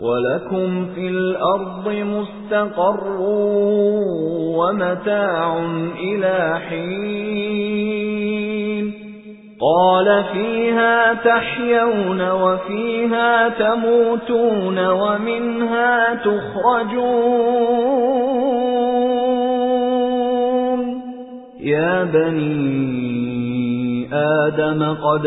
وَلَكُمْ فِي الْأَرْضِ مُسْتَقَرٌّ وَمَتَاعٌ إِلَى حِينٍ قَالَ فِيهَا تَحْيَوْنَ وَفِيهَا تَمُوتُونَ وَمِنْهَا تُخْرَجُونَ يَا بَنِي آدَمَ قَدْ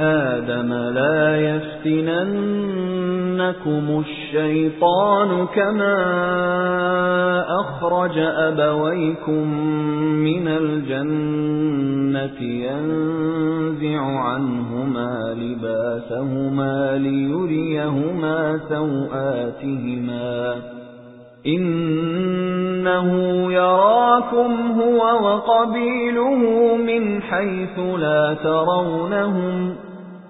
آدَمَ لَا يَفْتِنَنَّكُمُ الشَّيْطَانُ كَمَا أَخْرَجَ أَبَوَيْكُمْ مِنَ الْجَنَّةِ يَنزِعُ عَنْهُمَا لِبَاسَهُمَا لِيُرِيَهُمَا سَوْآتِهِمَا. إِنَّهُ يَرَاكُمْ هُوَ وَقَبِيلُهُ مِنْ حَيْثُ لَا تَرَوْنَهُمْ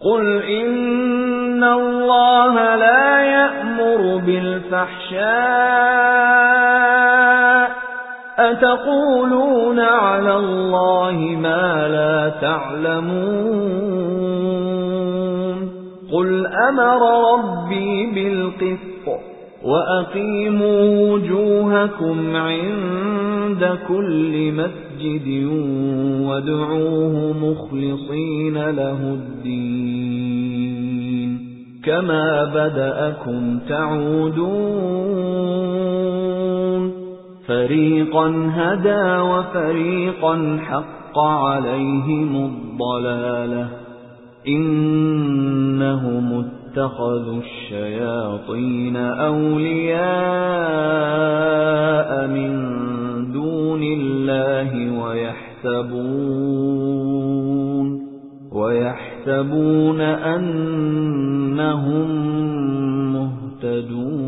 قُلْ إِنَّ اللَّهَ لَا يَأْمُرُ بِالْفَحْشَاءِ أَتَقُولُونَ عَلَى اللَّهِ مَا لَا تَعْلَمُونَ قُلْ أَمَرَ رَبِّي بِالْقِسْطِ وَأَقِيمُوا وُجُوهَكُمْ عِندَ كُلِّ مَسْجِدٍ وَادْعُوهُ مُخْلِصِينَ لَهُ الدِّينَ. كَمَا بَدَأَكُمْ تَعُودُونَ. فَرِيقًا هَدَى وَفَرِيقًا حَقَّ عَلَيْهِمُ الضَّلَالَةُ. إِنَّهُمُ اتَّخَذُوا الشَّيَاطِينَ أَوْلِيَاءَ. وَيَحْسَبُونَ وَيَحْسَبُونَ أَنَّهُم مُّهْتَدُونَ